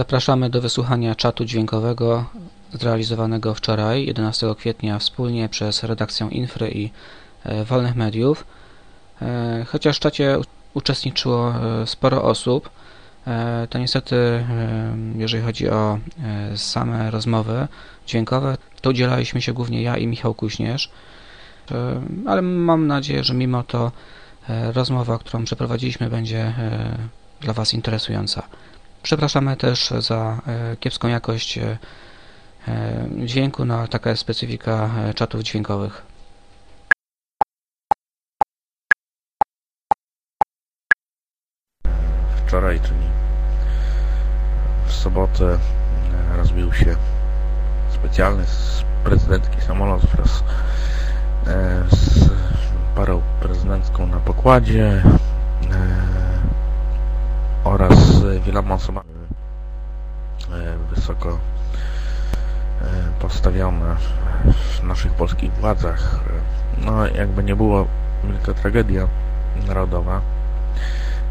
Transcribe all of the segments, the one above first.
Zapraszamy do wysłuchania czatu dźwiękowego zrealizowanego wczoraj, 11 kwietnia, wspólnie przez redakcję Infry i e, Wolnych Mediów. E, Chociaż w czacie uczestniczyło e, sporo osób, to niestety, jeżeli chodzi o same rozmowy dźwiękowe, to udzielaliśmy się głównie ja i Michał Kuśnierz. E, Ale mam nadzieję, że mimo to rozmowa, którą przeprowadziliśmy, będzie dla Was interesująca. Przepraszamy też za e, kiepską jakość e, e, dźwięku, no taka jest specyfika czatów dźwiękowych. wczoraj, czyli w sobotę rozbił się specjalny z prezydentki samolot wraz z parą prezydencką na pokładzie oraz wieloma osobami e, wysoko e, postawione w naszych polskich władzach. No, jakby nie było wielka tragedia narodowa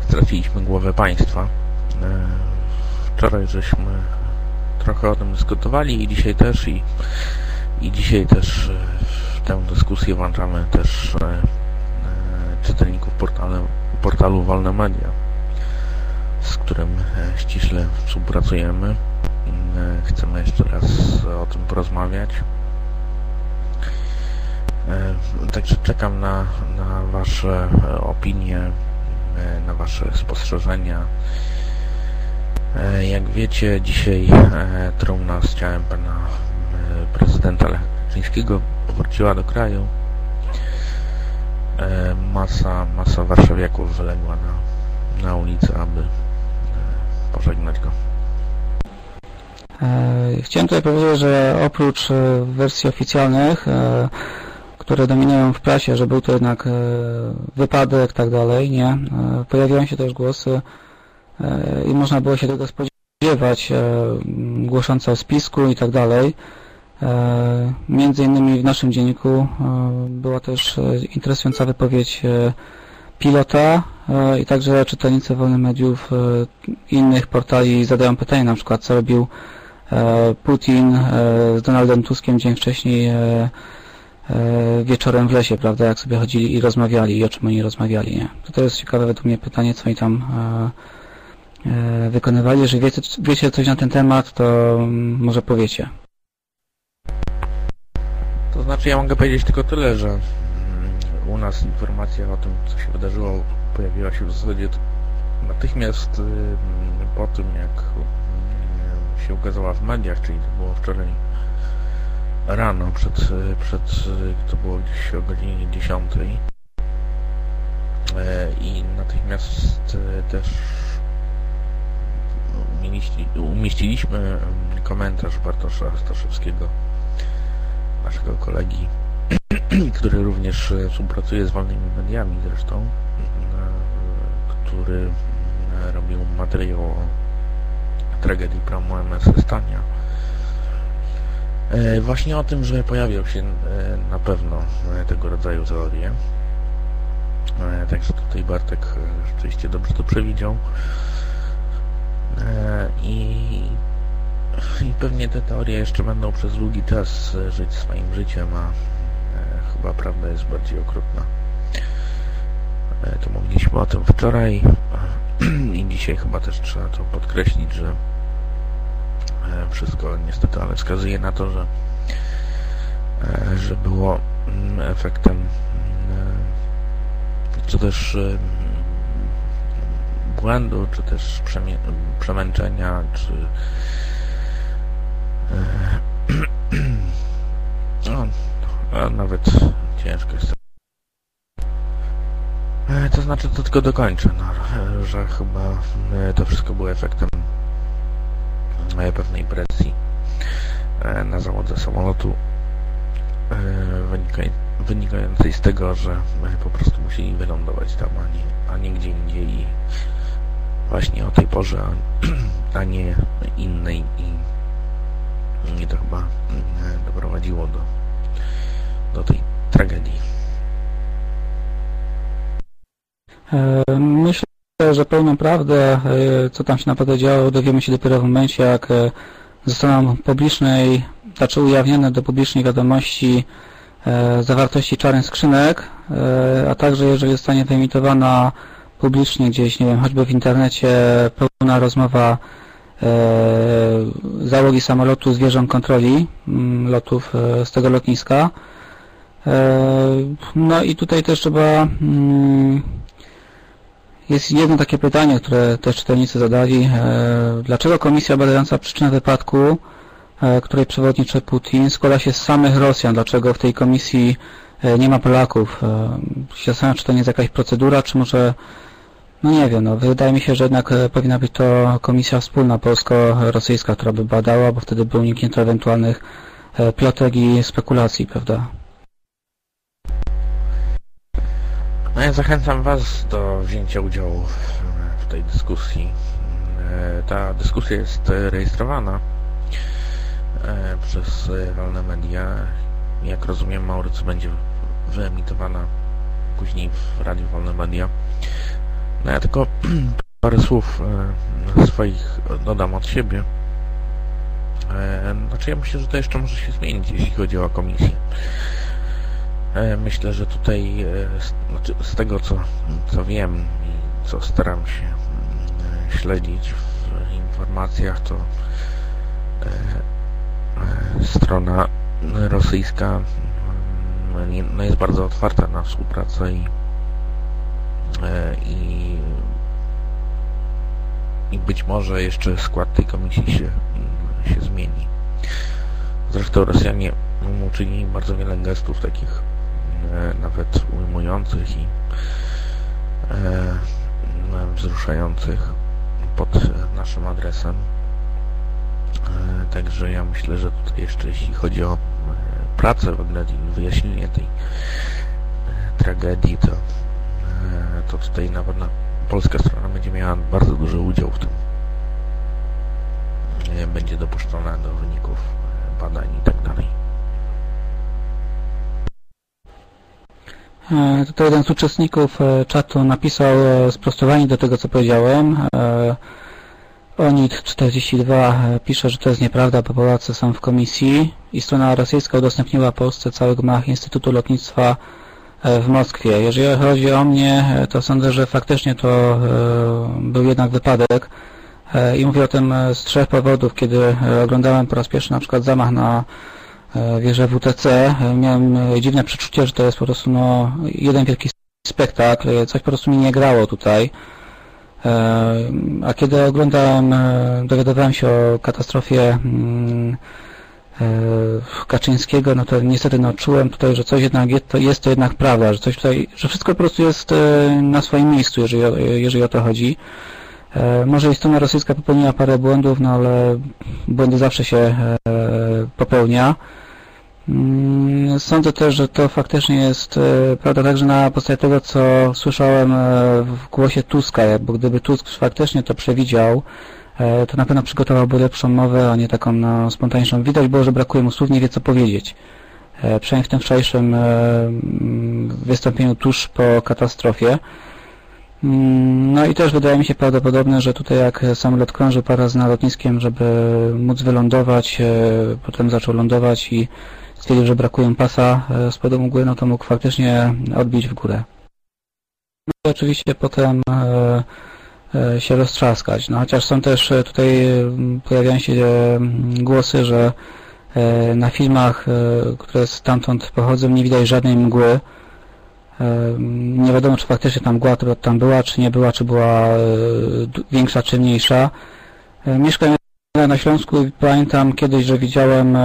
straciliśmy głowę państwa. E, Wczoraj żeśmy trochę o tym dyskutowali i dzisiaj też i, i dzisiaj też w tę dyskusję włączamy też czytelników portalu, portalu Wolne Media, z którym e, ściśle współpracujemy. E, Chcemy jeszcze raz o tym porozmawiać. E, Także czekam na, na Wasze opinie, na Wasze spostrzeżenia. Jak wiecie, dzisiaj trumna z ciałem pana prezydenta Lechińskiego powróciła do kraju. Masa, masa warszawiaków wyległa na, na ulicę, aby pożegnać go. E, Chciałem tutaj powiedzieć, że oprócz e, wersji oficjalnych, e, które dominują w prasie, że był to jednak wypadek, tak dalej, nie, pojawiają się też głosy i można było się tego spodziewać, głoszące o spisku i tak dalej. Między innymi w naszym dzienniku była też interesująca wypowiedź pilota e, i także czytelnicy wolnych mediów e, innych portali zadają pytanie na przykład co robił e, Putin z Donaldem Tuskiem dzień wcześniej wieczorem w lesie, prawda, jak sobie chodzili i rozmawiali i o czym oni rozmawiali, nie? To, to jest ciekawe według mnie pytanie, co oni tam wykonywali. Jeżeli wiecie, wiecie coś na ten temat, to może powiecie. To znaczy ja mogę powiedzieć tylko tyle, że u nas informacja o tym, co się wydarzyło, pojawiła się w zasadzie natychmiast po tym, jak się ukazała w mediach, czyli to było wczoraj rano, przed, przed to było gdzieś o godzinie 10 E, i natychmiast y, też umieści, umieściliśmy komentarz Bartosza Staszewskiego naszego kolegi, który również e, współpracuje z wolnymi mediami zresztą, e, który e, robił materiał o tragedii promu MS Stania. Właśnie o tym, że pojawią się na pewno tego rodzaju teorie. Także tutaj Bartek rzeczywiście dobrze to przewidział. I i pewnie te teorie jeszcze będą przez długi czas żyć swoim życiem, a chyba prawda jest bardziej okrutna. E, to mówiliśmy o tym wczoraj i dzisiaj chyba też trzeba to podkreślić, że e, wszystko niestety, ale wskazuje na to, że, e, że było mm, efektem mm, czy też e, błędu, czy też przemęczenia, czy no, a nawet ciężko jest. E, To znaczy, to tylko dokończę, no, że chyba e, to wszystko było efektem e, pewnej presji na załodze samolotu wynikaj, wynikającej z tego, że po prostu musieli wylądować tam, a nie, a nie gdzie indziej i właśnie o tej porze, a, a nie innej i i to chyba doprowadziło do, do tej tragedii. E, Myślę, że pełną prawdę, co tam się naprawdę działo, dowiemy się dopiero w momencie, jak zostaną publicznej, znaczy ujawnione do publicznej wiadomości zawartości czarnych skrzynek, a także jeżeli zostanie wyemitowana publicznie gdzieś, nie wiem, choćby w internecie pełna rozmowa załogi samolotu zwierząt kontroli mm, lotów z tego lotniska. No i tutaj też trzeba mm, jest jedno takie pytanie, które też czytelnicy zadali. Dlaczego komisja badająca przyczynę wypadku, której przewodniczy Putin, składa się z samych Rosjan? Dlaczego w tej komisji nie ma Polaków? Się zastanawiam, czy to nie jest jakaś procedura, czy może no nie wiem, no wydaje mi się, że jednak e, powinna być to komisja wspólna polsko-rosyjska, która by badała, bo wtedy by uniknięto ewentualnych e, plotek i spekulacji, prawda? No ja zachęcam Was do wzięcia udziału w tej dyskusji. E, ta dyskusja jest rejestrowana przez wolne media. Jak rozumiem, Maurycy będzie wyemitowana później w Radiu Wolne Media. No ja tylko parę słów e, swoich dodam od siebie. E, znaczy ja myślę, że to jeszcze może się zmienić, jeśli chodzi o komisję. E, myślę, że tutaj znaczy z tego co, co wiem i co staram się śledzić w informacjach, to strona rosyjska no jest bardzo otwarta na współpracę i E, i, i być może jeszcze skład tej komisji się, się zmieni. Zresztą Rosjanie uczynili bardzo wiele gestów takich e, nawet ujmujących i e, wzruszających pod naszym adresem. Także ja myślę, że tutaj jeszcze jeśli chodzi o pracę w i wyjaśnienie tej tragedii, to to tutaj na pewno polska strona będzie miała bardzo duży udział w tym. Będzie dopuszczona do wyników badań i tak dalej. E, tutaj jeden z uczestników e, czatu napisał e, sprostowanie do tego, co powiedziałem. Onit42 pisze, że to jest nieprawda, bo Polacy są w komisji i strona rosyjska udostępniła Polsce cały gmach Instytutu Lotnictwa E, w Moskwie. Jeżeli chodzi o mnie, e, to sądzę, że faktycznie to e, był jednak wypadek i mówię o tym z trzech powodów. Kiedy oglądałem po raz pierwszy na przykład zamach na wieżę WTC, miałem dziwne przeczucie, że to jest po prostu no, jeden wielki spektakl, coś po prostu mi nie grało tutaj. A kiedy oglądałem, dowiadywałem się o katastrofie mm, E, Kaczyńskiego, no to niestety no, czułem tutaj, że coś jednak jest to, jest to jednak prawda, że coś tutaj, że wszystko po prostu jest e, na swoim miejscu, jeżeli, jeżeli o to chodzi. E, może i strona rosyjska popełniła parę błędów, no ale błędy zawsze się popełnia. Mm, sądzę też, że to faktycznie jest prawda także na podstawie tego, co słyszałem w głosie Tuska, bo gdyby Tusk faktycznie to przewidział, E, to na pewno przygotowałby lepszą mowę, a nie taką no, spontaniczną. Widać było, że brakuje mu słów, nie wie co powiedzieć. E, przynajmniej w tym wczorajszym e, mm, wystąpieniu tuż po katastrofie. Mm, no i też wydaje mi się prawdopodobne, że tutaj jak samolot krążył parę na lotniskiem, żeby móc wylądować, potem zaczął lądować i stwierdził, że brakuje pasa z podu mgły, no to mógł faktycznie odbić w górę. No oczywiście potem E, się roztrzaskać. No chociaż są też e, tutaj pojawiają się e, głosy, że na filmach, które stamtąd pochodzą, nie widać żadnej mgły. Nie wiadomo, czy faktycznie tam mgła tam była, czy nie była, czy była większa, czy mniejsza. Mieszkam na Śląsku pamiętam kiedyś, że widziałem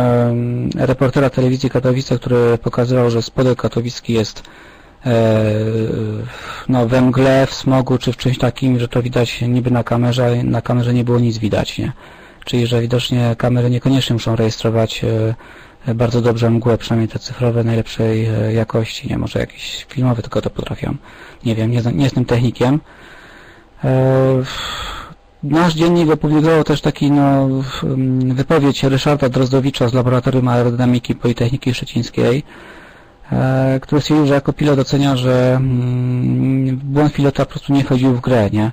reportera telewizji Katowice, który pokazywał, że spodek katowicki jest E, no, we mgle, w smogu czy w czymś takim, że to widać niby na kamerze, na kamerze nie było nic widać, nie? Czyli, że widocznie kamery niekoniecznie muszą rejestrować e, bardzo dobrze mgłę, przynajmniej te cyfrowe najlepszej e, jakości, nie może jakieś filmowe tylko to potrafią. Nie wiem, nie, nie jestem technikiem. Nasz dziennik opublikował też taki no, wypowiedź Ryszarda Drozdowicza z Laboratorium Aerodynamiki Politechniki Szczecińskiej, e, który stwierdził, że jako pilot ocenia, że mm, błąd pilota po prostu nie wchodził w grę, nie?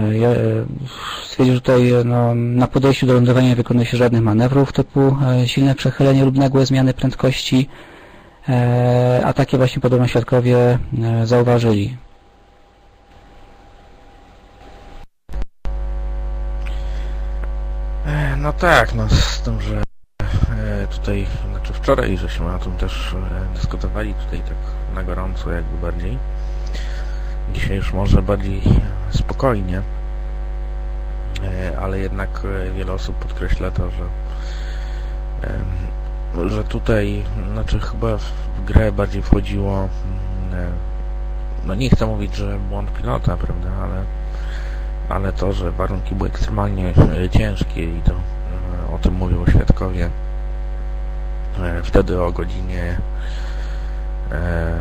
E, e, stwierdził, że tutaj no, na podejściu do lądowania nie wykonuje się żadnych manewrów typu silne przechylenie lub nagłe zmiany prędkości, a takie właśnie podobno świadkowie zauważyli. E, No tak, no z tym, że e, tutaj, znaczy wczoraj żeśmy o tym też e, dyskutowali tutaj tak na gorąco jakby bardziej. Dzisiaj już może bardziej spokojnie, e, ale jednak wiele osób podkreśla to, że że tutaj, znaczy chyba w grę bardziej wchodziło mm, no nie chcę mówić, że błąd pilota, prawda, ale ale to, że warunki były ekstremalnie ciężkie i to tym mówią świadkowie. E, wtedy o godzinie e,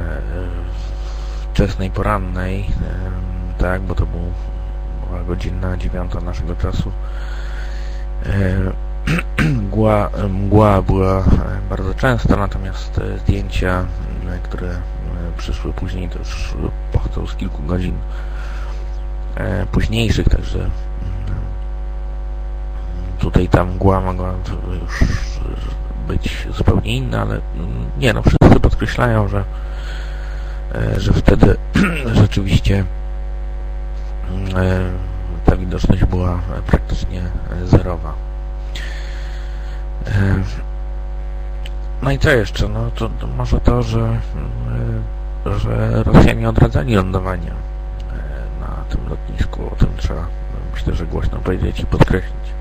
wczesnej porannej e, tak, bo to był, była godzina dziewiąta naszego czasu. Mgła, mgła była bardzo częsta, natomiast zdjęcia, które przyszły później to już pochodzą z kilku godzin późniejszych, także tutaj ta mgła mogła już być zupełnie inna, ale mm, nie no, wszyscy podkreślają, że e, że wtedy rzeczywiście e, ta widoczność była praktycznie zerowa. E, No i co jeszcze? No to, to może to, że, mm, że Rosjanie odradzali lądowania e, na tym lotnisku. O tym trzeba, myślę, że głośno powiedzieć i podkreślić.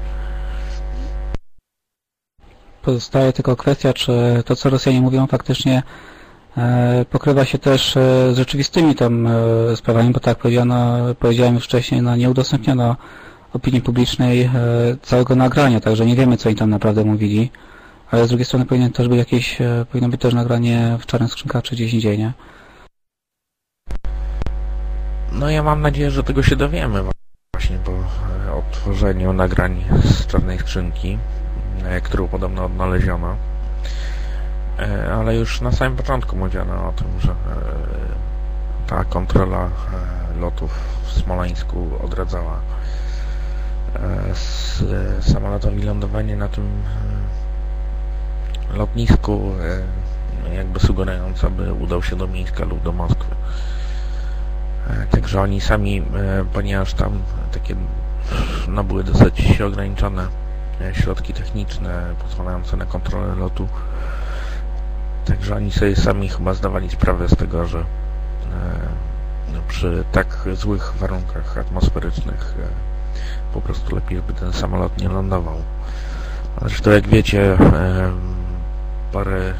Pozostaje tylko kwestia, czy to, co Rosjanie mówią, faktycznie e, pokrywa się też e, z rzeczywistymi tam e, sprawami, bo tak powiedziano, powiedziałem już wcześniej, no nie udostępniono opinii publicznej całego nagrania, także nie wiemy, co oni tam naprawdę mówili. Ale z drugiej strony powinien też być jakieś, powinno być też nagranie w czarnych skrzynkach czy gdzieś indziej, nie? No ja mam nadzieję, że tego się dowiemy właśnie po odtworzeniu nagrań z czarnej skrzynki, którą podobno odnaleziono. E, Ale już na samym początku mówiono o tym, że e, ta kontrola e, lotów w Smoleńsku odradzała e, z e, samolotowi lądowanie na tym e, lotnisku, e, jakby sugerując, aby udał się do Mińska lub do Moskwy. E, Także oni sami, e, ponieważ tam takie no, były dosyć ograniczone e, środki techniczne pozwalające na kontrolę lotu, także oni sobie sami chyba zdawali sprawę z tego, że e, no, przy tak złych warunkach atmosferycznych e, po prostu lepiej, żeby ten samolot nie lądował. Zresztą jak wiecie, e, parę, e,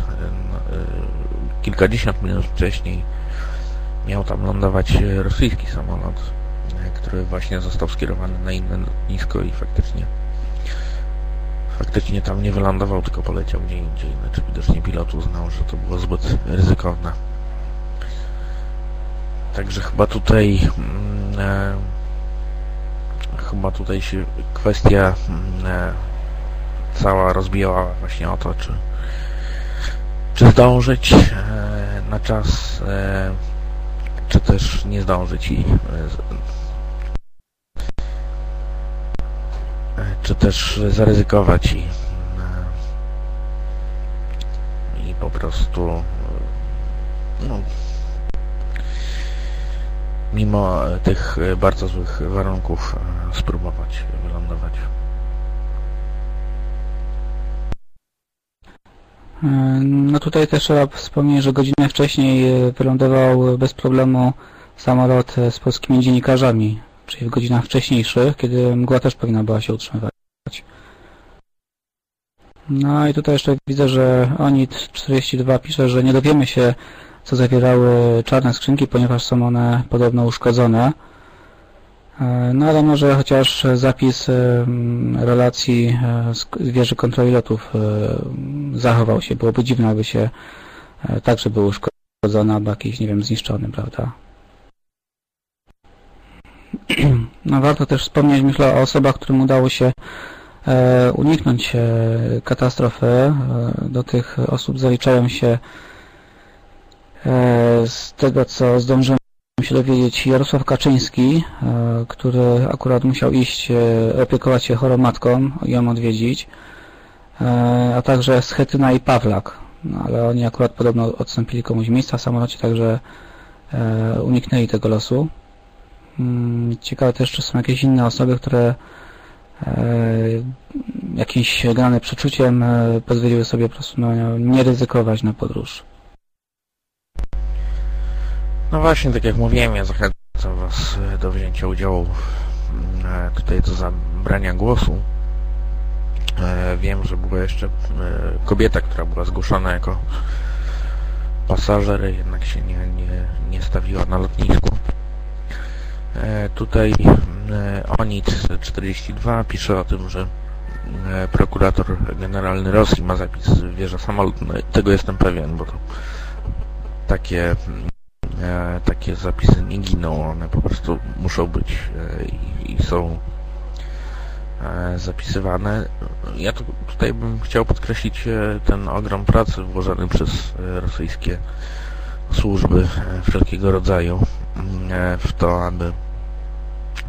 no, e, kilkadziesiąt minut wcześniej miał tam lądować e, rosyjski samolot, e, który właśnie został skierowany na inne lotnisko i faktycznie faktycznie tam nie wylądował, tylko poleciał gdzie indziej. Znaczy widocznie pilot uznał, że to było zbyt ryzykowne. Także chyba tutaj mm, e, chyba tutaj się kwestia mm, e, cała rozbijała właśnie o to, czy czy zdążyć e, na czas e, czy też nie zdążyć i e, czy też zaryzykować i e, i po prostu e, no, mimo tych bardzo złych warunków e, spróbować wylądować. No tutaj też trzeba wspomnieć, że godzinę wcześniej wylądował bez problemu samolot z polskimi dziennikarzami, czyli w godzinach wcześniejszych, kiedy mgła też powinna była się utrzymywać. No i tutaj jeszcze widzę, że ONIT42 pisze, że nie dowiemy się, co zawierały czarne skrzynki, ponieważ są one podobno uszkodzone. E, No ale może chociaż zapis e, relacji e, z wieży kontroli lotów zachował się. Byłoby dziwne, aby się e, tak, żeby był uszkodzony albo jakiś, nie wiem, zniszczony, prawda? No warto też wspomnieć, myślę, o osobach, którym udało się e, uniknąć e, katastrofy. E, do tych osób zaliczają się Z tego co zdążyłem się dowiedzieć, Jarosław Kaczyński, który akurat musiał iść opiekować się chorą matką i ją odwiedzić, a także Schetyna i Pawlak, no, ale oni akurat podobno odstąpili komuś miejsca w samolocie, także uniknęli tego losu. Mm, ciekawe też, czy są jakieś inne osoby, które e, jakimś grane przeczuciem e, pozwoliły sobie po prostu no, nie ryzykować na podróż. No właśnie, tak jak mówiłem, ja zachęcam Was do wzięcia udziału tutaj do zabrania głosu. E, wiem, że była jeszcze kobieta, która była zgłoszona jako pasażer, jednak się nie, nie, nie stawiła na lotnisku. E, tutaj e, ONIT 42 pisze o tym, że e, prokurator generalny Rosji ma zapis wieża samolot. No, tego jestem pewien, bo to takie, takie zapisy nie giną, one po prostu muszą być i są zapisywane. Ja tu, tutaj bym chciał podkreślić ten ogrom pracy włożony przez rosyjskie służby wszelkiego rodzaju w to, aby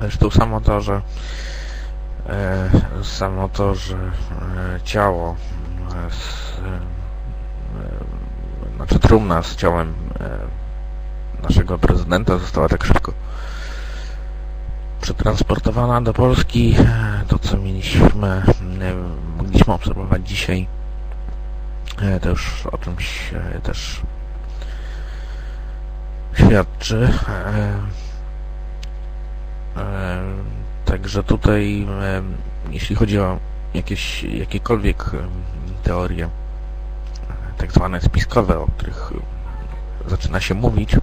zresztą samo to, że e, samo to, że e, ciało z, e, znaczy trumna z ciałem naszego prezydenta została tak szybko przetransportowana do Polski. To, co mieliśmy, mogliśmy obserwować dzisiaj, to już o czymś też świadczy. Także tutaj, jeśli chodzi o jakieś, jakiekolwiek teorie tak zwane spiskowe, o których zaczyna się mówić,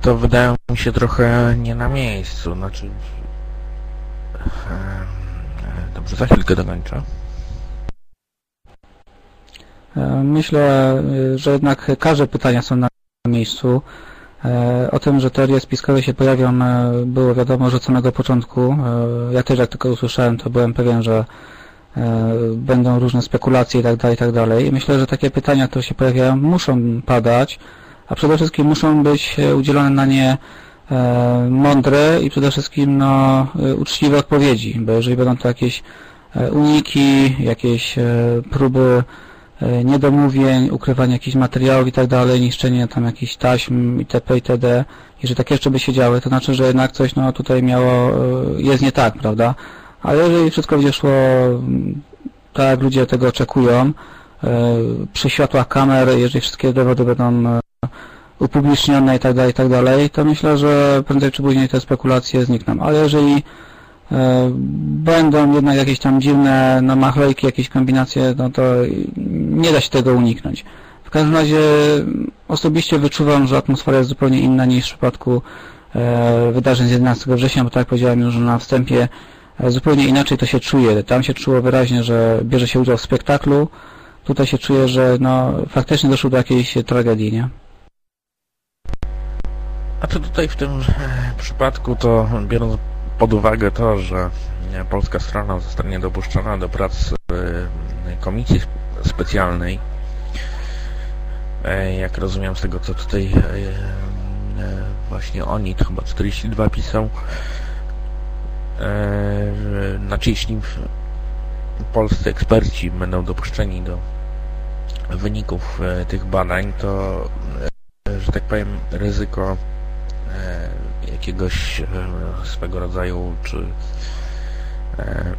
to wydają mi się trochę nie na miejscu. Znaczy, dobrze, za chwilkę dokończę. E, myślę, e, że jednak każde pytania są na miejscu. E, o tym, że teorie spiskowe się pojawią, było wiadomo już od samego początku. Ja też jak tylko usłyszałem, to byłem pewien, że będą różne spekulacje itd., tak itd. Tak I myślę, że takie pytania, które się pojawiają, muszą padać, a przede wszystkim muszą być udzielone na nie mądre i przede wszystkim no, uczciwe odpowiedzi, bo jeżeli będą to jakieś uniki, jakieś próby niedomówień, ukrywanie jakichś materiałów i tak dalej, niszczenie tam jakichś taśm itp. itd. Jeżeli tak jeszcze by się działy, to znaczy, że jednak coś no, tutaj miało, e, jest nie tak, prawda? Ale jeżeli wszystko będzie szło mm, tak, jak ludzie tego oczekują, e, przy światłach kamer, jeżeli wszystkie dowody będą upublicznione i tak dalej, i tak dalej, to myślę, że prędzej czy później te spekulacje znikną. Ale jeżeli E, będą jednak jakieś tam dziwne no, machlejki, jakieś kombinacje, no to nie da się tego uniknąć. W każdym razie osobiście wyczuwam, że atmosfera jest zupełnie inna niż w przypadku e, wydarzeń z 11 września, bo tak jak powiedziałem już na wstępie, e, zupełnie inaczej to się czuje. Tam się czuło wyraźnie, że bierze się udział w spektaklu, tutaj się czuje, że no, faktycznie doszło do jakiejś tragedii, nie? A to tutaj w tym przypadku to biorąc pod uwagę to, że polska strona zostanie dopuszczona do prac komisji specjalnej, e, jak rozumiem z tego, co tutaj e, e, właśnie oni, to chyba 42 pisał, znaczy jeśli polscy eksperci będą dopuszczeni do wyników tych badań, to, że tak powiem, ryzyko jakiegoś e, swego rodzaju czy e,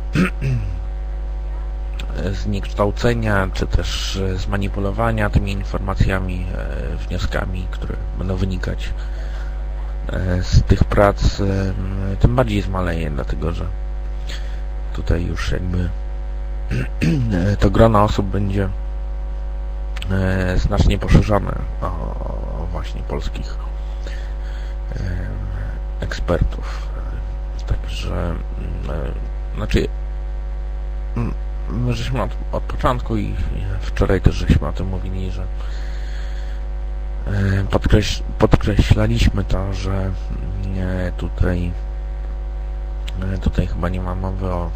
zniekształcenia, czy też zmanipulowania tymi informacjami, e, wnioskami, które będą wynikać z tych prac, tym bardziej zmaleje, dlatego że tutaj już jakby to grono osób będzie znacznie poszerzone o właśnie polskich ekspertów. Także, mm, e, znaczy, mm, my żeśmy od, od początku i wczoraj też żeśmy o tym mówili, że e, podkreś, podkreślaliśmy to, że mm, tutaj tutaj chyba nie ma mowy o,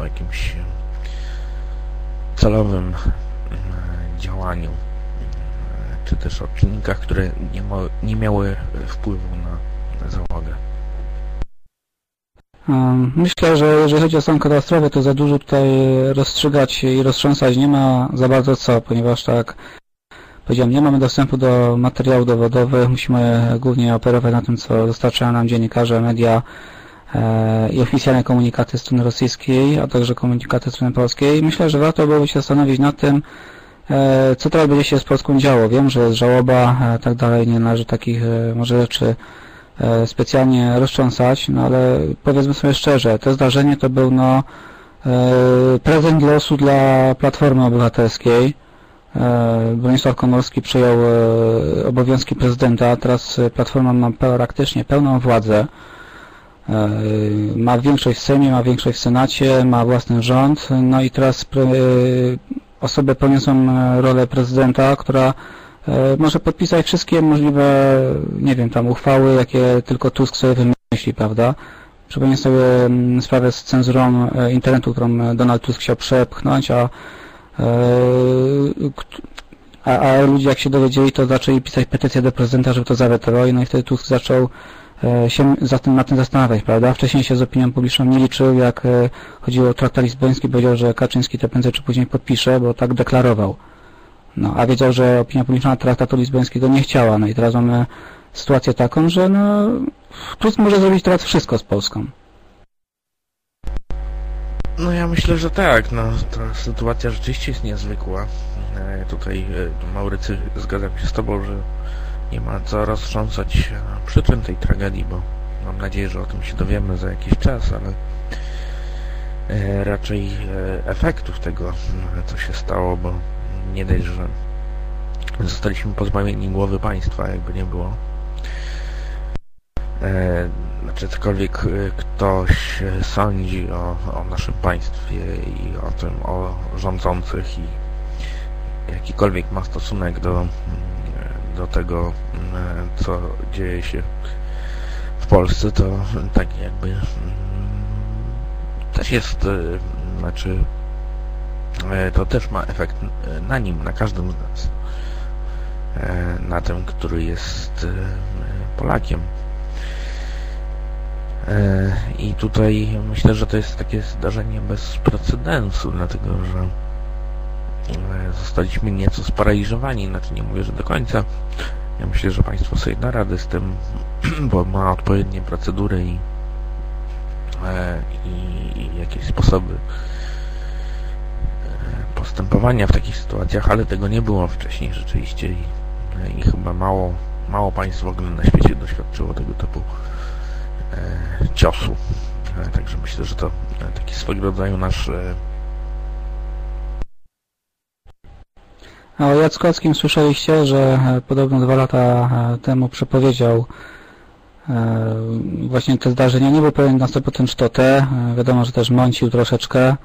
o jakimś celowym mm, działaniu, mm, czy też o czynnikach, które nie, ma, nie miały wpływu na załogę. Myślę, że jeżeli chodzi o samą katastrofę, to za dużo tutaj rozstrzygać i roztrząsać nie ma za bardzo co, ponieważ tak powiedziałem, nie mamy dostępu do materiałów dowodowych, musimy głównie operować na tym, co dostarczają nam dziennikarze, media e, i oficjalne komunikaty strony rosyjskiej, a także komunikaty strony polskiej. Myślę, że warto byłoby się zastanowić nad tym, e, co teraz będzie się z Polską działo. Wiem, że jest żałoba, e, tak dalej, nie należy takich może rzeczy specjalnie roztrząsać, no ale powiedzmy sobie szczerze, to zdarzenie to był no e, prezent losu dla Platformy Obywatelskiej. E, Bronisław Komorski przejął obowiązki prezydenta, teraz Platforma ma praktycznie pełną władzę. Ma większość w Sejmie, ma większość w Senacie, ma własny rząd, no i teraz osobę poniosą rolę prezydenta, która E, może podpisać wszystkie możliwe, nie wiem, tam uchwały, jakie tylko Tusk sobie wymyśli, prawda? Przypomnę sobie mm, sprawę z cenzurą e, internetu, którą Donald Tusk chciał przepchnąć, a, e, a, a ludzie jak się dowiedzieli, to zaczęli pisać petycję do prezydenta, żeby to zawetował, no i wtedy Tusk zaczął się za tym, na tym zastanawiać, prawda? Wcześniej się z opinią publiczną nie liczył, jak chodziło o traktat lizboński, powiedział, że Kaczyński to prędzej czy później podpisze, bo tak deklarował. No, a wiedział, że opinia publiczna traktatu lizbońskiego nie chciała. No i teraz mamy sytuację taką, że no, Tusk może zrobić teraz wszystko z Polską. No ja myślę, że tak. No, ta sytuacja rzeczywiście jest niezwykła. E, tutaj e, Maurycy zgadzam się z Tobą, że nie ma co roztrząsać e, przyczyn tej tragedii, bo mam nadzieję, że o tym się dowiemy za jakiś czas, ale e, raczej e, efektów tego, co się stało, bo nie dość, że zostaliśmy pozbawieni głowy państwa, jakby nie było. E, znaczy cokolwiek e, ktoś sądzi o, o naszym państwie i o tym, o rządzących i jakikolwiek ma stosunek do, mm, do tego, mm, co dzieje się w Polsce, to tak jakby mm, też jest, e, znaczy E, to też ma efekt e, na nim, na każdym z nas. E, na tym, który jest Polakiem. I tutaj myślę, że to jest takie zdarzenie bez precedensu, dlatego że zostaliśmy nieco sparaliżowani, znaczy nie mówię, że do końca. Ja myślę, że Państwo sobie da radę z tym, bo ma odpowiednie procedury i, i, i jakieś sposoby postępowania w takich sytuacjach, ale tego nie było wcześniej rzeczywiście i, i chyba mało, mało państw w ogóle na świecie doświadczyło tego typu e, ciosu. E, także myślę, że to e, taki swego rodzaju nasz e... A o Jackowskim słyszeliście, że e, podobno dwa lata e, temu przepowiedział właśnie te zdarzenia. Nie był pewien na 100% czy to te. Wiadomo, że też mącił troszeczkę.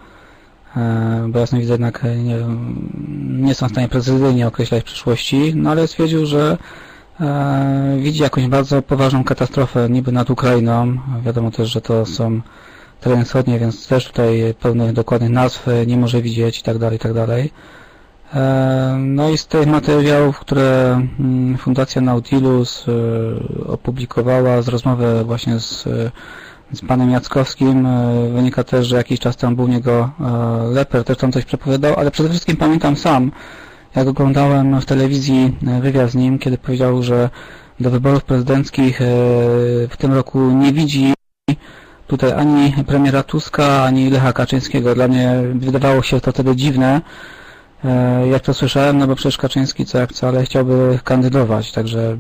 E, bo jasno widzę jednak e, nie, nie są w stanie precyzyjnie określać przyszłości, no ale stwierdził, że e, widzi jakąś bardzo poważną katastrofę niby nad Ukrainą. Wiadomo też, że to są tereny wschodnie, więc też tutaj pełnych dokładnych nazw nie może widzieć i tak dalej, i tak dalej. No i z tych materiałów, które mm, Fundacja Nautilus opublikowała z rozmowy właśnie z z panem Jackowskim e, wynika też, że jakiś czas temu był u niego e, Leper, też tam coś przepowiadał, ale przede wszystkim pamiętam sam, jak oglądałem w telewizji e, wywiad z nim, kiedy powiedział, że do wyborów prezydenckich w tym roku nie widzi tutaj ani premiera Tuska, ani Lecha Kaczyńskiego. Dla mnie wydawało się to wtedy dziwne, E, jak to słyszałem, no bo przecież Kaczyński co jak co, ale chciałby kandydować, także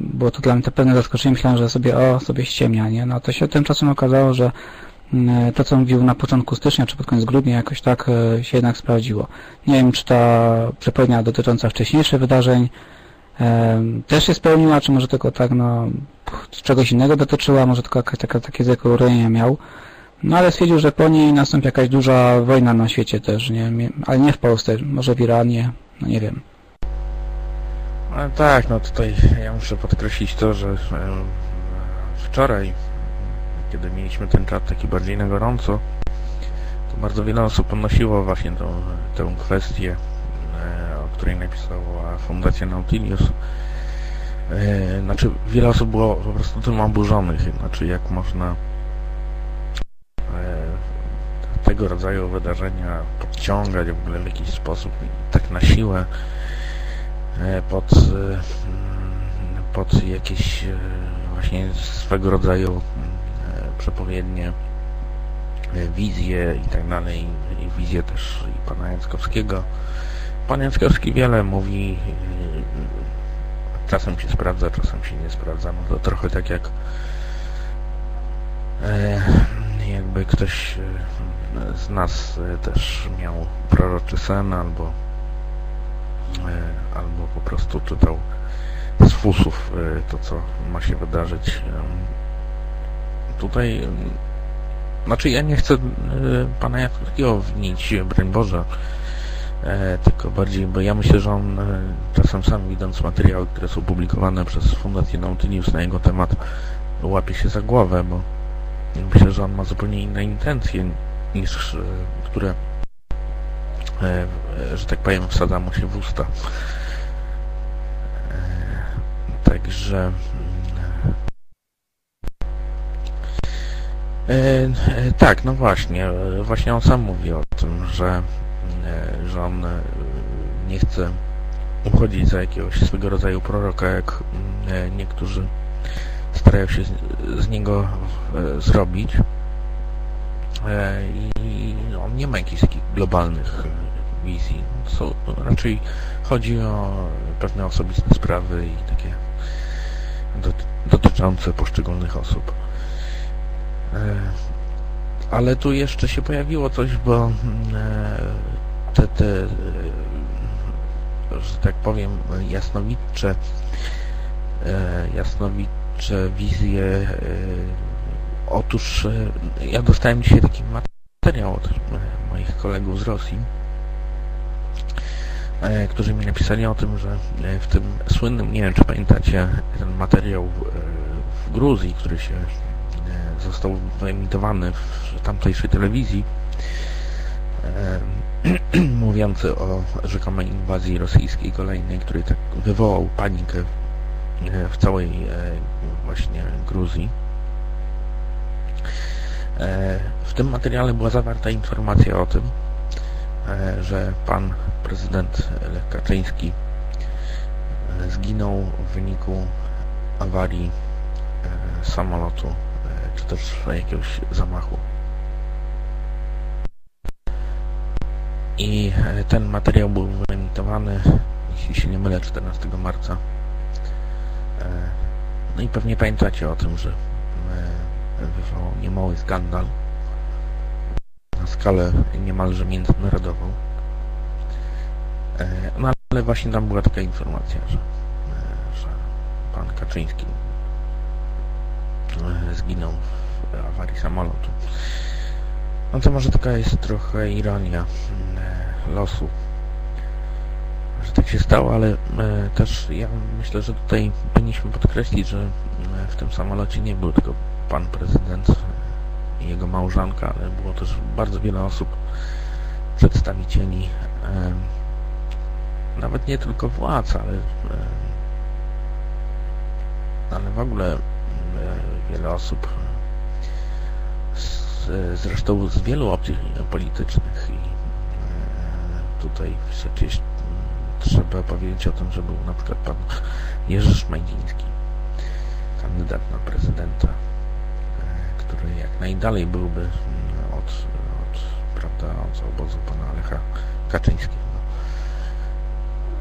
było to dla mnie to pewne zaskoczenie. Myślałem, że sobie, o, sobie ściemnia, nie? No to się tymczasem okazało, że mm, to, co mówił na początku stycznia, czy pod koniec grudnia, jakoś tak e, się jednak sprawdziło. Nie wiem, czy ta przepowiednia dotycząca wcześniejszych wydarzeń e, też się spełniła, czy może tylko tak, no, czegoś innego dotyczyła, może tylko taka, takie zwykłe urojenia miał. No ale stwierdził, że po niej nastąpi jakaś duża wojna na świecie też, nie? ale nie w Polsce, może w Iranie, no nie wiem. No tak, no tutaj ja muszę podkreślić to, że wczoraj, kiedy mieliśmy ten czat taki bardziej na gorąco, to bardzo wiele osób podnosiło właśnie tą, tę kwestię, o której napisała Fundacja Nautilus. Znaczy, wiele osób było po prostu tym oburzonych, znaczy jak można tego rodzaju wydarzenia podciągać w ogóle w jakiś sposób tak na siłę pod, pod jakieś właśnie swego rodzaju przepowiednie wizje i tak dalej, i wizje też i pana Jackowskiego. Pan Jackowski wiele mówi, czasem się sprawdza, czasem się nie sprawdza. No to trochę tak jak jakby ktoś z nas też miał proroczy sen albo albo po prostu czytał z fusów to, co ma się wydarzyć. Tutaj znaczy ja nie chcę pana Jackowskiego winić, broń Boże, tylko bardziej, bo ja myślę, że on czasem sam widząc materiały, które są publikowane przez Fundację Nautilus na jego temat, łapie się za głowę, bo myślę, że on ma zupełnie inne intencje niż które, że tak powiem, wsadza mu się w usta. Także tak, no właśnie, właśnie on sam mówi o tym, że, że on nie chce uchodzić za jakiegoś swego rodzaju proroka, jak niektórzy starają się z niego zrobić i on nie ma jakichś takich globalnych wizji. Raczej chodzi o pewne osobiste sprawy i takie dotyczące poszczególnych osób. Ale tu jeszcze się pojawiło coś, bo te, te że tak powiem, jasnowidcze jasnowidcze wizje otóż ja dostałem dzisiaj taki materiał od moich kolegów z Rosji którzy mi napisali o tym, że w tym słynnym, nie wiem czy pamiętacie ten materiał w Gruzji, który się został wyemitowany w tamtejszej telewizji mówiący o rzekomej inwazji rosyjskiej kolejnej, który tak wywołał panikę w całej właśnie Gruzji. W tym materiale była zawarta informacja o tym, że pan prezydent Lech Kaczyński zginął w wyniku awarii samolotu czy też jakiegoś zamachu. I ten materiał był wyemitowany, jeśli się nie mylę, 14 marca. No i pewnie pamiętacie o tym, że wywołał niemały skandal na skalę niemalże międzynarodową. No ale właśnie tam była taka informacja, że, że pan Kaczyński zginął w awarii samolotu. No to może taka jest trochę ironia losu, że tak się stało, ale też ja myślę, że tutaj powinniśmy podkreślić, że w tym samolocie nie był tylko pan prezydent i jego małżonka, ale było też bardzo wiele osób, przedstawicieli nawet nie tylko władz, ale ale w ogóle wiele osób z, zresztą z wielu opcji politycznych i tutaj przecież trzeba powiedzieć o tym, że był na przykład pan Jerzy Szmajdziński, kandydat na prezydenta, który jak najdalej byłby od, od prawda, od obozu pana Lecha Kaczyńskiego.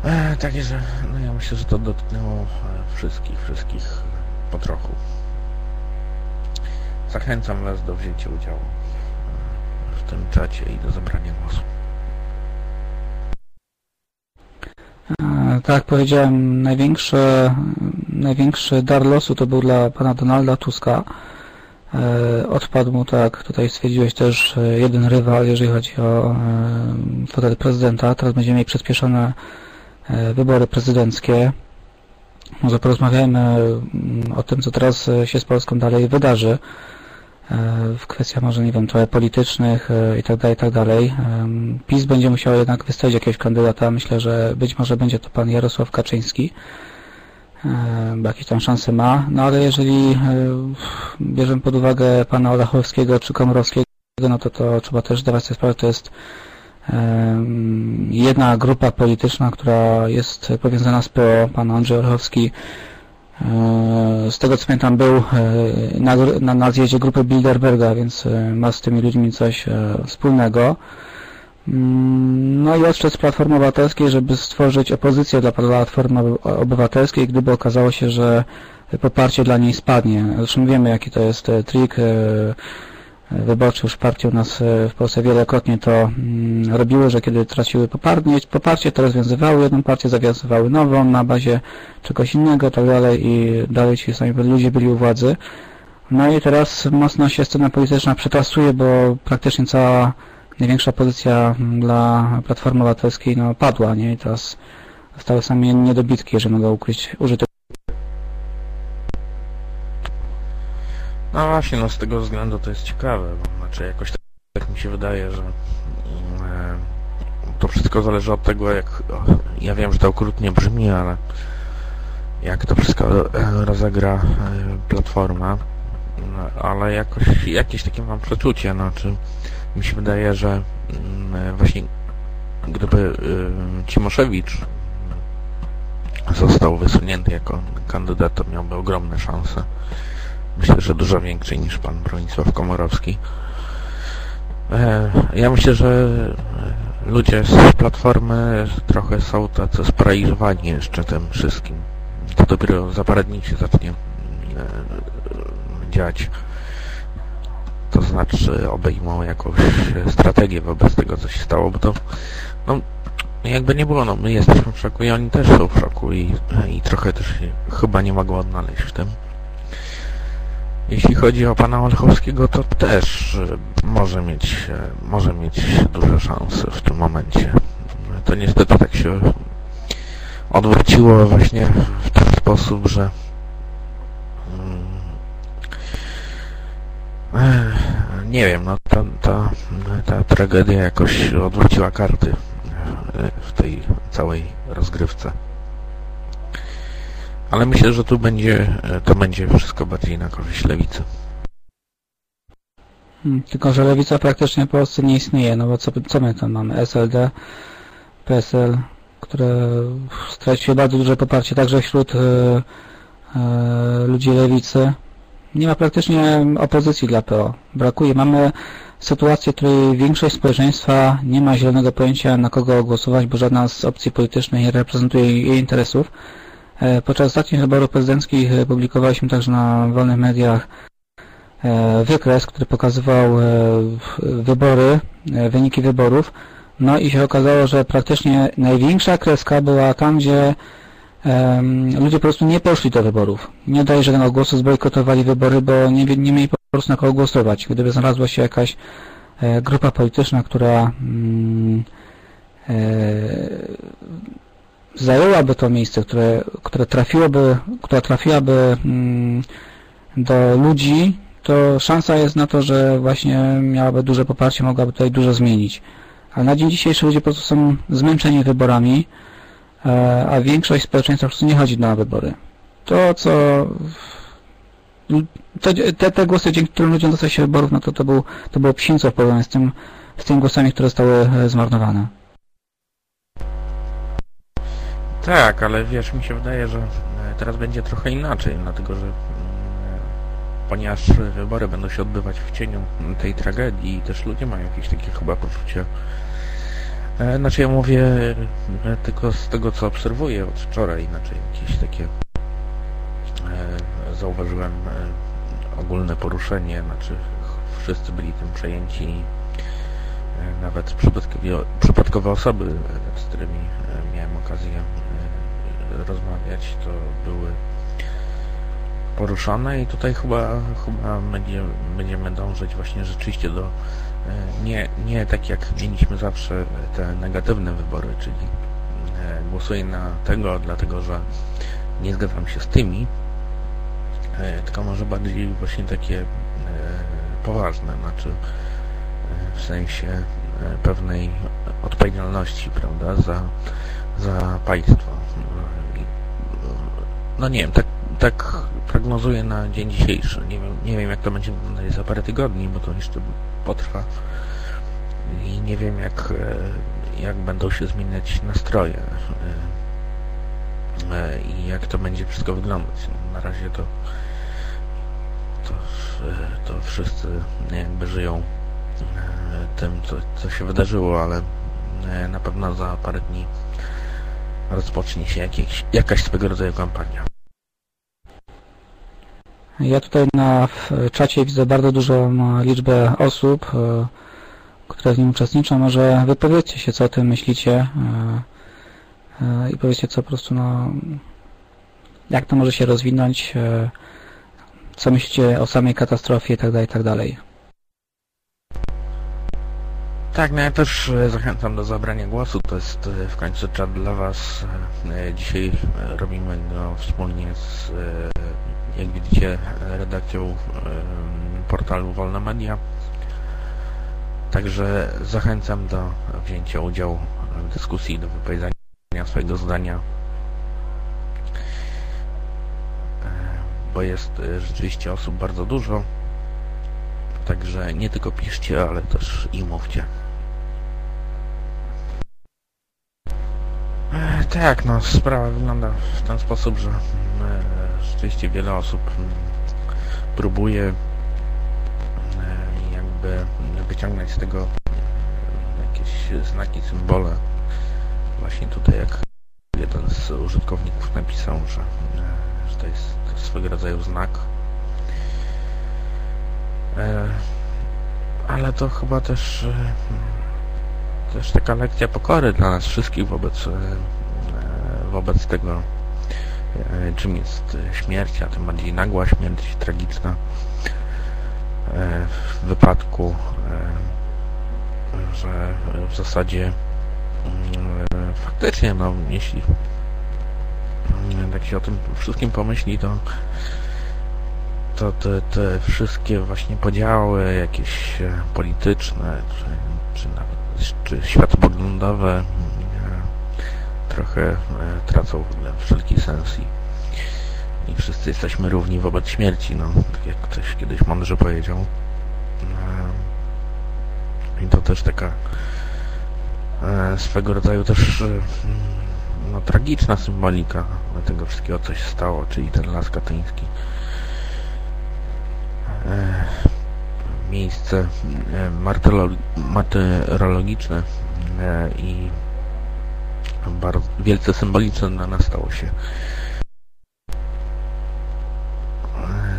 E, takie, że no ja myślę, że to dotknęło wszystkich, wszystkich po trochu. Zachęcam Was do wzięcia udziału w tym czacie i do zabrania głosu. Tak, powiedziałem, największy, największy dar losu to był dla pana Donalda Tuska. Odpadł mu, tak, tutaj stwierdziłeś też, jeden rywal, jeżeli chodzi o fotel prezydenta. Teraz będziemy mieli przyspieszone wybory prezydenckie. Może porozmawiajmy o tym, co teraz się z Polską dalej wydarzy. W kwestiach może, nie wiem, trochę politycznych i tak dalej, i tak dalej. PiS będzie musiał jednak wystawić jakiegoś kandydata. Myślę, że być może będzie to pan Jarosław Kaczyński, bo jakieś tam szanse ma. No ale jeżeli bierzemy pod uwagę pana Olachowskiego czy Komorowskiego, no to to trzeba też zdawać sobie sprawę, to jest jedna grupa polityczna, która jest powiązana z PO, pan Andrzej Olchowski, e, z tego co pamiętam był e, na, na, na zjeździe grupy Bilderberga, więc e, ma z tymi ludźmi coś wspólnego. Mm, no i odszedł z Platformy Obywatelskiej, żeby stworzyć opozycję dla Platformy Obywatelskiej, gdyby okazało się, że poparcie dla niej spadnie. Zresztą wiemy jaki to jest trik wyborcze już partie u nas e, w Polsce wielokrotnie to mm, robiły, że kiedy traciły poparcie, to rozwiązywały jedną partię, zawiązywały nową na bazie czegoś innego, tak dalej i dalej ci sami ludzie byli u władzy. No i teraz mocno się scena polityczna przetasuje, bo praktycznie cała największa pozycja dla Platformy Obywatelskiej no, padła, nie? I teraz zostały same niedobitki, jeżeli mogę ukryć, użyć No właśnie, no z tego względu to jest ciekawe, bo znaczy jakoś tak, tak mi się wydaje, że e, to wszystko zależy od tego, jak ja wiem, że to okrutnie brzmi, ale jak to wszystko e, rozegra e, platforma, no, ale jakoś jakieś takie mam przeczucie, znaczy mi się wydaje, że mm, właśnie gdyby Cimoszewicz został wysunięty jako kandydat, to miałby ogromne szanse Myślę, że dużo większy niż pan Bronisław Komorowski. E, ja myślę, że ludzie z Platformy trochę są tacy sparaliżowani jeszcze tym wszystkim. To dopiero za parę dni się zacznie e, dziać. To znaczy obejmą jakąś strategię wobec tego, co się stało, bo to no, jakby nie było, no my jesteśmy w szoku i oni też są w szoku i, i trochę też chyba nie mogą odnaleźć w tym. Jeśli chodzi o pana Olchowskiego, to też e, może mieć, e, może mieć duże szanse w tym momencie. To niestety tak się odwróciło właśnie w ten sposób, że mm, e, nie wiem, no ta, ta, ta tragedia jakoś odwróciła karty w tej całej rozgrywce. Ale myślę, że tu będzie, e, to będzie wszystko bardziej na korzyść lewicy. Hmm, tylko, że lewica praktycznie w Polsce nie istnieje, no bo co, co my tam mamy? SLD, PSL, które straciły bardzo duże poparcie także wśród e, e, ludzi lewicy. Nie ma praktycznie opozycji dla PO. Brakuje. Mamy sytuację, w której większość społeczeństwa nie ma zielonego pojęcia na kogo głosować, bo żadna z opcji politycznych nie reprezentuje jej interesów. E, podczas ostatnich wyborów prezydenckich e, publikowaliśmy także na wolnych mediach e, wykres, który pokazywał wybory, wyniki wyborów. No i się okazało, że praktycznie największa kreska była tam, gdzie ludzie po prostu nie poszli do wyborów. Nie dali żadnego głosu, zbojkotowali wybory, bo nie, nie mieli po prostu na kogo głosować. Gdyby znalazła się jakaś grupa polityczna, która mm, zajęłaby to miejsce, które, które trafiłoby, która trafiłaby mm, do ludzi, to szansa jest na to, że właśnie miałaby duże poparcie, mogłaby tutaj dużo zmienić. Ale na dzień dzisiejszy ludzie po prostu są zmęczeni wyborami, e, a większość społeczeństwa po prostu nie chodzi na wybory. To, co te, te głosy, dzięki którym ludziom dostaje się wyborów, no to to, był, to było psińco w porównaniu z, tym, z tymi głosami, które zostały e, zmarnowane. Tak, ale wiesz, mi się wydaje, że e, teraz będzie trochę inaczej, dlatego że mm, ponieważ wybory będą się odbywać w cieniu tej tragedii i też ludzie mają jakieś takie chyba poczucie. E, znaczy ja mówię e, tylko z tego co obserwuję od wczoraj, znaczy jakieś takie zauważyłem ogólne poruszenie, znaczy wszyscy byli tym przejęci nawet przypadkowe osoby, z którymi miałem okazję rozmawiać, to były poruszane i tutaj chyba, chyba będzie, będziemy dążyć właśnie rzeczywiście do e, nie, nie tak jak mieliśmy zawsze te negatywne wybory, czyli e, głosuję na tego, dlatego że nie zgadzam się z tymi, e, tylko może bardziej właśnie takie poważne, znaczy w sensie pewnej odpowiedzialności, prawda, za, za państwo. No nie wiem, tak, tak prognozuję na dzień dzisiejszy. Nie wiem, nie wiem jak to będzie za parę tygodni, bo to jeszcze potrwa i nie wiem jak, jak będą się zmieniać nastroje i jak to będzie wszystko wyglądać. Na razie to to, to wszyscy jakby żyją tym, co, co się wydarzyło, ale na pewno za parę dni rozpocznie się jakieś, jakaś swego rodzaju kampania. Ja tutaj na czacie widzę bardzo dużą liczbę osób, które w nim uczestniczą. Może wypowiedzcie się, co o tym myślicie i powiedzcie, co po prostu, no, jak to może się rozwinąć, co myślicie o samej katastrofie itd., itd. Tak, no ja też zachęcam do zabrania głosu. To jest w końcu czat dla Was. Dzisiaj robimy go wspólnie z, jak widzicie, redakcją portalu Wolna Media. Także zachęcam do wzięcia udziału w dyskusji, do wypowiedzenia swojego zdania. Bo jest rzeczywiście osób bardzo dużo. Także nie tylko piszcie, ale też i mówcie. Tak, no sprawa wygląda w ten sposób, że rzeczywiście wiele osób próbuje jakby wyciągnąć z tego jakieś znaki, symbole. Właśnie tutaj jak jeden z użytkowników napisał, że, że to jest swego rodzaju znak. Ale to chyba też też taka lekcja pokory dla nas wszystkich wobec wobec tego czym jest śmierć, a tym bardziej nagła śmierć, tragiczna. W wypadku, że w zasadzie faktycznie, no, jeśli tak się o tym wszystkim pomyśli, to to te, te wszystkie właśnie podziały jakieś polityczne, czy, czy nawet czy światopoglądowe trochę tracą wszelki sens i i wszyscy jesteśmy równi wobec śmierci, no, tak jak ktoś kiedyś mądrze powiedział. I to też taka swego rodzaju też no, tragiczna symbolika tego wszystkiego, co się stało, czyli ten las katyński. Miejsce martyrologiczne i bardzo wielce symboliczne dla nas stało się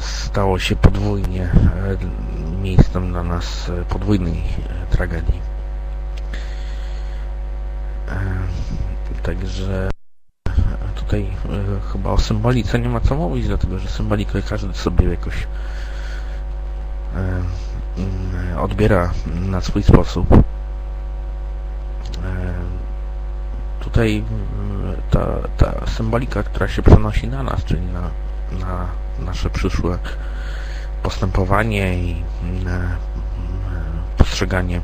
stało się podwójnie miejscem dla nas podwójnej tragedii. Także tutaj chyba o symbolice nie ma co mówić, dlatego że symbolikę każdy sobie jakoś odbiera na swój sposób. Tutaj ta, ta symbolika, która się przenosi na nas, czyli na, na nasze przyszłe postępowanie i postrzeganie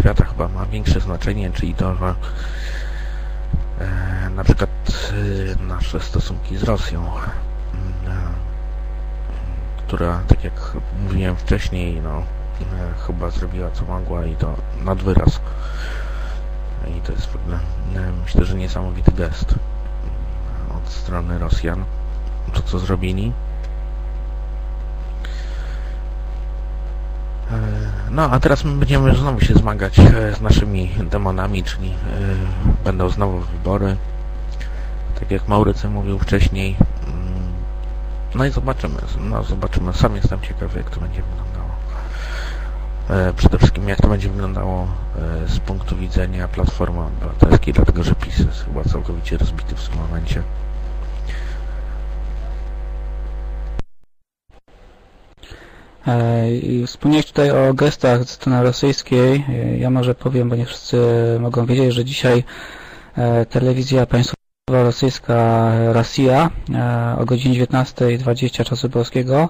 świata chyba ma większe znaczenie, czyli to, że na przykład nasze stosunki z Rosją, która, tak jak mówiłem wcześniej, no, chyba zrobiła co mogła i to nad wyraz. I to jest w ogóle, myślę, że niesamowity gest od strony Rosjan, to co zrobili. No, a teraz my będziemy znowu się zmagać z naszymi demonami, czyli będą znowu wybory. Tak jak Maurycy mówił wcześniej. No i zobaczymy. No, zobaczymy. Sam jestem ciekawy, jak to będzie. Przede wszystkim, jak to będzie wyglądało z punktu widzenia Platformy Obywatelskiej, dlatego że PiS jest chyba całkowicie rozbity w tym momencie. Wspomniałeś tutaj o gestach strony rosyjskiej. Ja może powiem, bo nie wszyscy mogą wiedzieć, że dzisiaj telewizja państwowa rosyjska Rosja o godzinie 19.20 czasu polskiego e,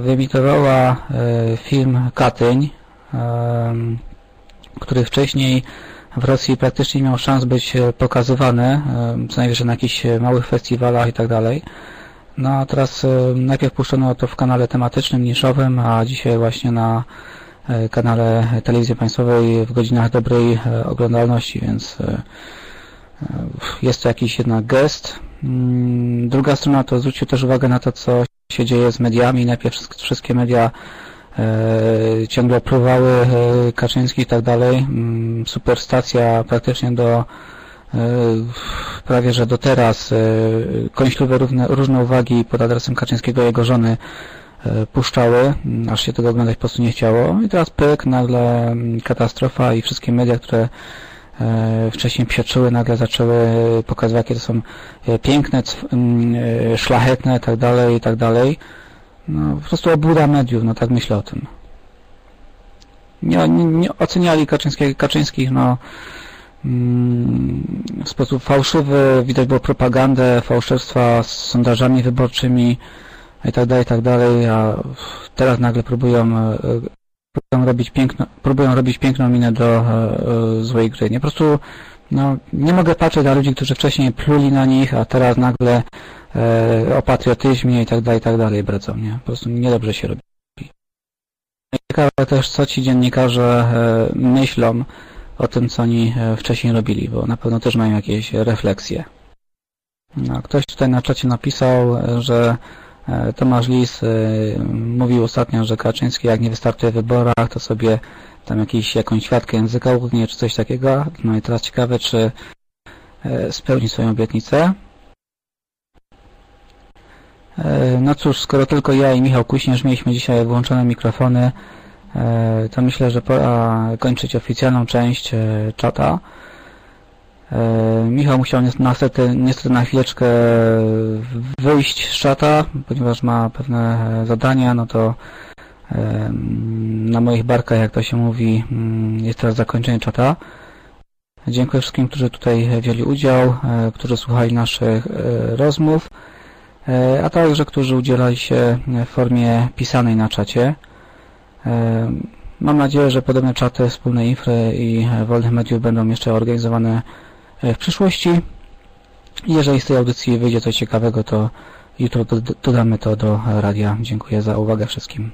wyemitowała e, film Katyń, e, który wcześniej w Rosji praktycznie nie miał szans być e, pokazywany, e, co najwyżej na jakichś e, małych festiwalach i tak dalej. No a teraz e, najpierw puszczono to w kanale tematycznym, niszowym, a dzisiaj właśnie na e, kanale telewizji państwowej w godzinach dobrej e, oglądalności, więc e, e, jest to jakiś jednak gest. Mm, Druga strona to zwrócił też uwagę na to, co się dzieje z mediami. Najpierw wszystk- wszystkie media e, ciągle opluwały e, Kaczyński i tak dalej. Mm, Superstacja praktycznie do e, prawie że do teraz e, kąśliwe równe, różne uwagi pod adresem Kaczyńskiego i jego żony e, puszczały, mm, aż się tego oglądać po prostu nie chciało. I teraz pyk, nagle mm, katastrofa i wszystkie media, które wcześniej psioczyły, nagle zaczęły pokazywać, jakie to są e, piękne, e, szlachetne, tak dalej, i tak. No, po prostu obłuda mediów, no tak myślę o tym. Nie, nie, nie oceniali Kaczyńskich, no, mm, w sposób fałszywy, widać było propagandę, fałszerstwa z sondażami wyborczymi i tak dalej, i tak dalej, a teraz nagle próbują, e, próbują robić piękno, próbują robić piękną minę do e, e, złej gry. Nie, po prostu, no, nie mogę patrzeć na ludzi, którzy wcześniej pluli na nich, a teraz nagle e, o patriotyzmie i tak dalej, i tak dalej bredzą, nie? Po prostu niedobrze się robi. Ciekawe też, co ci dziennikarze e, myślą o tym, co oni e, wcześniej robili, bo na pewno też mają jakieś refleksje. No, ktoś tutaj na czacie napisał, e, że Tomasz Lis e, mówił ostatnio, że Kaczyński jak nie wystartuje w wyborach, to sobie tam jakiś, jakąś świadkę języka ugnie, czy coś takiego. No i teraz ciekawe, czy e, spełni swoją obietnicę. E, No cóż, skoro tylko ja i Michał Kuśnierz mieliśmy dzisiaj włączone mikrofony, e, to myślę, że pora kończyć oficjalną część e, czata. E, Michał musiał nies- niestety, niestety na chwileczkę wyjść z czata, ponieważ ma pewne e, zadania, no to e, na moich barkach, jak to się mówi, mm, jest teraz zakończenie czata. Dziękuję wszystkim, którzy tutaj wzięli udział, którzy słuchali naszych rozmów a także którzy udzielali się w formie pisanej na czacie. Mam nadzieję, że podobne czaty wspólnej infry i wolnych mediów będą jeszcze organizowane w przyszłości. Jeżeli z tej audycji wyjdzie coś ciekawego, to jutro dod- dodamy to do radia. Dziękuję za uwagę wszystkim.